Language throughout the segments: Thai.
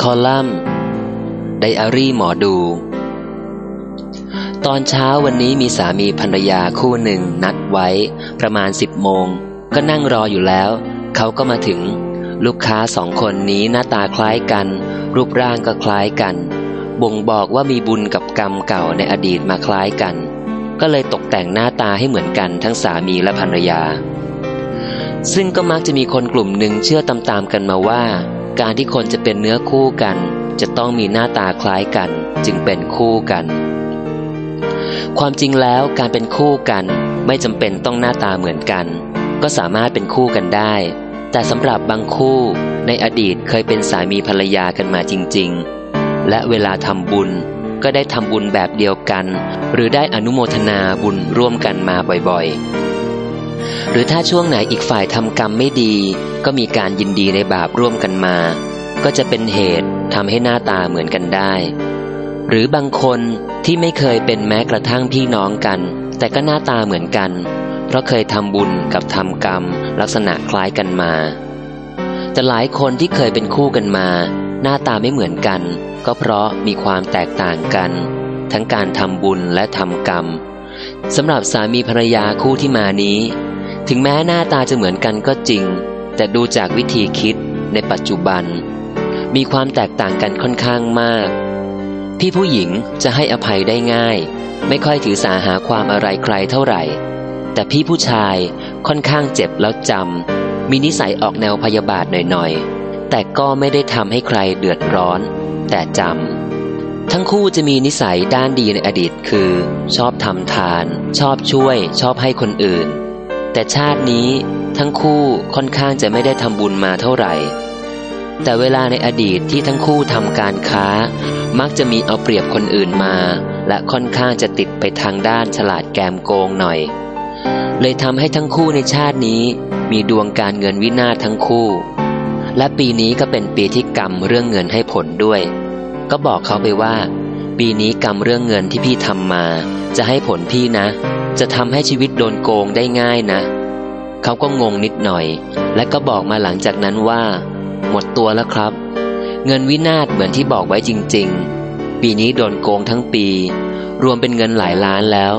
คอลัมน์ ไดอารี่หมอดู ตอนเช้าวันนี้มีสามีภรรยาคู่หนึ่งนัดไว้ประมาณสิบโมง ก็นั่งรออยู่แล้ว เขาก็มาถึง ลูกค้าสองคนนี้หน้าตาคล้ายกัน รูปร่างก็คล้ายกัน บ่งบอกว่ามีบุญกับกรรมเก่าในอดีตมาคล้ายกัน ก็เลยตกแต่งหน้าตาให้เหมือนกันทั้งสามีและภรรยา ซึ่งก็มักจะมีคนกลุ่มหนึ่งเชื่อตามๆกันมาว่า การที่คนจะเป็นเนื้อคู่กัน จะต้องมีหน้าตาคล้ายกัน จึงเป็นคู่กัน ความจริงแล้วการเป็นคู่กันไม่จำเป็นต้องหน้าตาเหมือนกัน ก็สามารถเป็นคู่กันได้ แต่สำหรับบางคู่ในอดีตเคยเป็นสามีภรรยากันมาจริง ๆ และเวลาทำบุญก็ได้ทำบุญแบบเดียวกัน หรือได้อนุโมทนาบุญร่วมกันมาบ่อยๆ หรือถ้าช่วงไหนอีกฝ่ายทำกรรมไม่ดี ก็มีการยินดีในบาปร่วมกันมา ก็จะเป็นเหตุทำให้หน้าตาเหมือนกันได้ หรือบางคนที่ไม่เคยเป็นแม้กระทั่งพี่น้องกัน แต่ก็หน้าตาเหมือนกัน เพราะเคยทำบุญกับทำกรรม ลักษณะคล้ายกันมา แต่หลายคนที่เคยเป็นคู่กันมา หน้าตาไม่เหมือนกัน ก็เพราะมีความแตกต่างกัน ทั้งการทำบุญและทำกรรมสำหรับสามีภรรยาคู่ที่มานี้ ถึงแม้หน้าตาจะเหมือนกันก็จริง แต่ดูจากวิธีคิดในปัจจุบัน มีความแตกต่างกันค่อนข้างมากพี่ผู้หญิงจะให้อภัยได้ง่าย ไม่ค่อยถือสาหาความอะไรใครเท่าไหร่ แต่พี่ผู้ชายค่อนข้างเจ็บแล้วจำมีนิสัยออกแนวพยาบาทหน่อยๆ แต่ก็ไม่ได้ทำให้ใครเดือดร้อน แต่จำทั้งคู่จะมีนิสัยด้านดีในอดีตคือ ชอบทำทาน ชอบช่วย ชอบให้คนอื่น แต่ชาตินี้ทั้งคู่ค่อนข้างจะไม่ได้ทำบุญมาเท่าไหร่ แต่เวลาในอดีตที่ทั้งคู่ทำการค้า มักจะมีเอาเปรียบคนอื่นมา และค่อนข้างจะติดไปทางด้านฉลาดแกมโกงหน่อย เลยทำให้ทั้งคู่ในชาตินี้มีดวงการเงินวินาศทั้งคู่ และปีนี้ก็เป็นปีที่กรรมเรื่องเงินให้ผลด้วย ก็บอกเขาไปว่า ปีนี้กรรมเรื่องเงินที่พี่ทำมา จะให้ผลพี่นะ จะทำให้ชีวิตโดนโกงได้ง่ายนะ เขาก็งงนิดหน่อย และก็บอกมาหลังจากนั้นว่า หมดตัวแล้วครับ เงินวินาศเหมือนที่บอกไว้จริง ๆ ปีนี้โดนโกงทั้งปี รวมเป็นเงินหลายล้านแล้ว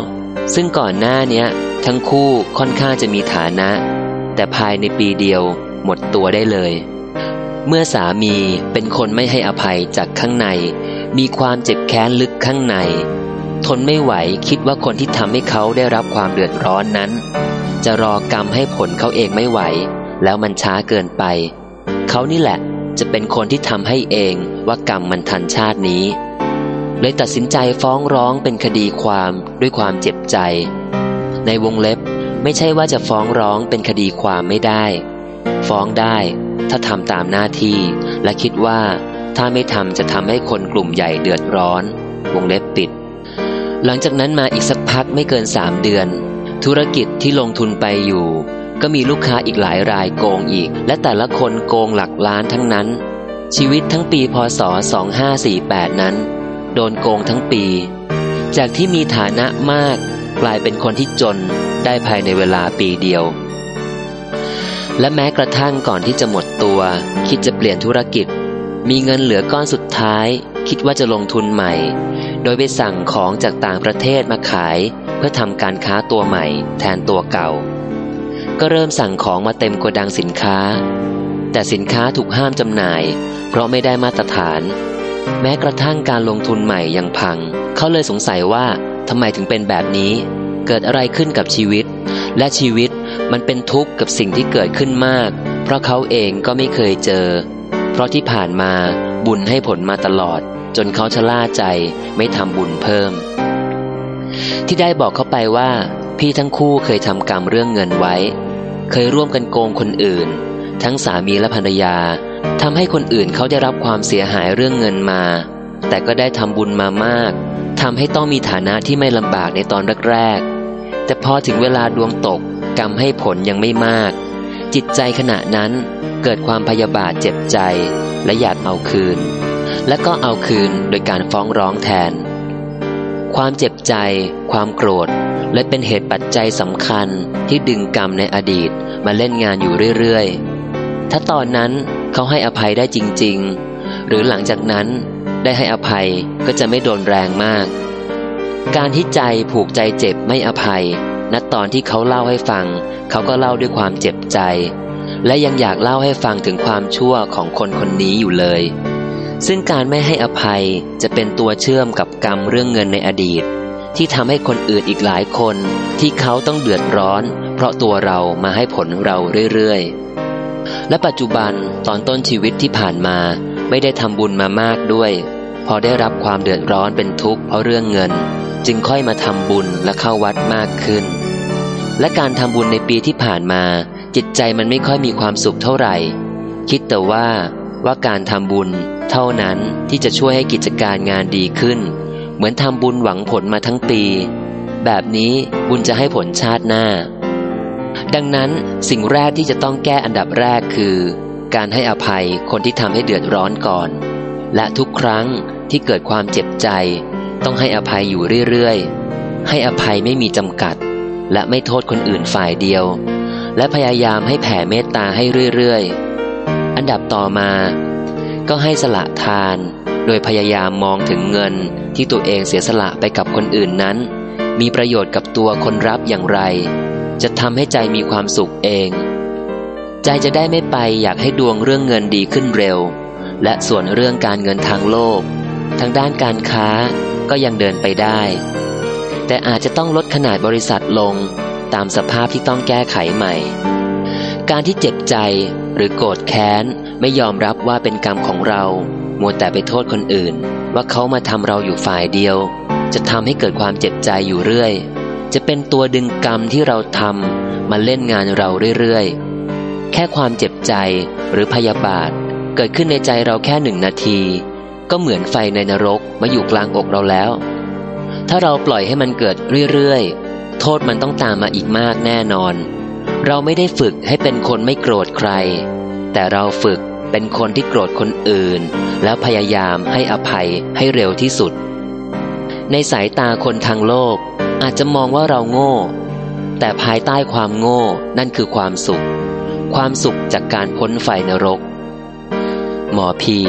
ซึ่งก่อนหน้าเนี้ย ทั้งคู่ค่อนข้างจะมีฐานะ แต่ภายในปีเดียว หมดตัวได้เลย เมื่อสามีเป็นคนไม่ให้อภัยจากข้างใน มีความเจ็บแค้นลึกข้างใน ทนไม่ไหวคิดว่าคนที่ทำให้เขาได้รับความเดือดร้อนนั้น จะรอกรรมให้ผลเขาเองไม่ไหว แล้วมันช้าเกินไป เขานี่แหละจะเป็นคนที่ทำให้เองว่ากรรมมันทันชาตินี้เลยตัดสินใจฟ้องร้องเป็นคดีความด้วยความเจ็บใจ ในวงเล็บไม่ใช่ว่าจะฟ้องร้องเป็นคดีความไม่ได้ ฟ้องได้ถ้าทำตามหน้าที่และคิดว่า ถ้าไม่ทำจะทำให้คนกลุ่มใหญ่เดือดร้อน วงเล็บปิด หลังจากนั้นมาอีกสักพักไม่เกินสามเดือน ธุรกิจที่ลงทุนไปอยู่ ก็มีลูกค้าอีกหลายรายโกงอีก และแต่ละคนโกงหลักล้านทั้งนั้น ชีวิตทั้งปีพศ 2548 นั้น โดนโกงทั้งปี จากที่มีฐานะมาก กลายเป็นคนที่จนได้ภายในเวลาปีเดียวและแม้กระทั่งก่อนที่จะหมดตัว คิดจะเปลี่ยนธุรกิจ มีเงินเหลือก้อนสุดท้าย คิดว่าจะลงทุนใหม่ โดยไปสั่งของจากต่างประเทศมาขาย เพื่อทำการค้าตัวใหม่ แทนตัวเก่า ก็เริ่มสั่งของมาเต็มโกดังสินค้า แต่สินค้าถูกห้ามจำหน่าย เพราะไม่ได้มาตรฐาน แม้กระทั่งการลงทุนใหม่ยังพัง เขาเลยสงสัยว่าทำไมถึงเป็นแบบนี้ เกิดอะไรขึ้นกับชีวิต และชีวิตมันเป็นทุกข์กับสิ่งที่เกิดขึ้นมาก เพราะเขาเองก็ไม่เคยเจอ เพราะที่ผ่านมาบุญให้ผลมาตลอด จนเขาชะล่าใจไม่ทำบุญเพิ่ม ที่ได้บอกเขาไปว่า พี่ทั้งคู่เคยทำกรรมเรื่องเงินไว้ เคยร่วมกันโกงคนอื่น ทั้งสามีและภรรยาทำให้คนอื่นเขาได้รับความเสียหายเรื่องเงินมา แต่ก็ได้ทำบุญมามากทำให้ต้องมีฐานะที่ไม่ลำบากในตอนแรกๆแต่พอถึงเวลาดวงตกกรรมให้ผลยังไม่มาก จิตใจขณะนั้น เกิดความพยาบาทเจ็บใจ และอยากเอาคืน และก็เอาคืนโดยการฟ้องร้องแทน ความเจ็บใจ ความโกรธและเป็นเหตุปัจจัยสำคัญที่ดึงกรรมในอดีตมาเล่นงานอยู่เรื่อยๆ ถ้าตอนนั้นเขาให้อภัยได้จริงหรือหลังจากนั้นได้ให้อภัยก็จะไม่โดนแรงมาก การที่ใจผูกใจเจ็บไม่อภัยณตอนที่เขาเล่าให้ฟัง เขาก็เล่าด้วยความเจ็บใจ และยังอยากเล่าให้ฟังถึงความชั่วของคนคนนี้อยู่เลย ซึ่งการไม่ให้อภัยจะเป็นตัวเชื่อมกับกรรมเรื่องเงินในอดีต ที่ทำให้คนอื่นอีกหลายคน ที่เขาต้องเดือดร้อน เพราะตัวเรามาให้ผลเราเรื่อยๆ และปัจจุบันตอนต้นชีวิตที่ผ่านมาไม่ได้ทำบุญมามากด้วย พอได้รับความเดือดร้อนเป็นทุกข์เพราะเรื่องเงิน จึงค่อยมาทำบุญและเข้าวัดมากขึ้นและการทำบุญในปีที่ผ่านมา จิตใจมันไม่ค่อยมีความสุขเท่าไหร่ คิดแต่ว่าว่าการทำบุญเท่านั้นที่จะช่วยให้กิจการงานดีขึ้น เหมือนทำบุญหวังผลมาทั้งปี แบบนี้บุญจะให้ผลชาติหน้า ดังนั้นสิ่งแรกที่จะต้องแก้อันดับแรกคือ การให้อภัยคนที่ทำให้เดือดร้อนก่อน และทุกครั้งที่เกิดความเจ็บใจ ต้องให้อภัยอยู่เรื่อยๆ ให้อภัยไม่มีจำกัด และไม่โทษคนอื่นฝ่ายเดียว และพยายามให้แผ่เมตตาให้เรื่อยๆ อันดับต่อมา ก็ให้สละทาน โดยพยายามมองถึงเงินที่ตัวเองเสียสละไปกับคนอื่นนั้น มีประโยชน์กับตัวคนรับอย่างไร จะทำให้ใจมีความสุขเอง ใจจะได้ไม่ไปอยากให้ดวงเรื่องเงินดีขึ้นเร็ว และส่วนเรื่องการเงินทางโลก ทางด้านการค้าก็ยังเดินไปได้ แต่อาจจะต้องลดขนาดบริษัทลง ตามสภาพที่ต้องแก้ไขใหม่ การที่เจ็บใจหรือโกรธแค้นไม่ยอมรับว่าเป็นกรรมของเรา มัวแต่ไปโทษคนอื่น ว่าเขามาทำเราอยู่ฝ่ายเดียว จะทำให้เกิดความเจ็บใจอยู่เรื่อย จะเป็นตัวดึงกรรมที่เราทำมาเล่นงานเราเรื่อยๆ แค่ความเจ็บใจหรือพยาบาท เกิดขึ้นในใจเราแค่หนึ่งนาที ก็เหมือนไฟในนรกมาอยู่กลางอกเราแล้ว ถ้าเราปล่อยให้มันเกิดเรื่อยๆ โทษมันต้องตามมาอีกมากแน่นอน เราไม่ได้ฝึกให้เป็นคนไม่โกรธใคร แต่เราฝึกเป็นคนที่โกรธคนอื่น แล้วพยายามให้อภัยให้เร็วที่สุด ในสายตาคนทางโลก อาจจะมองว่าเราโง่ แต่ภายใต้ความโง่นั่นคือความสุข ความสุขจากการพ้นไฟนรก หมอพี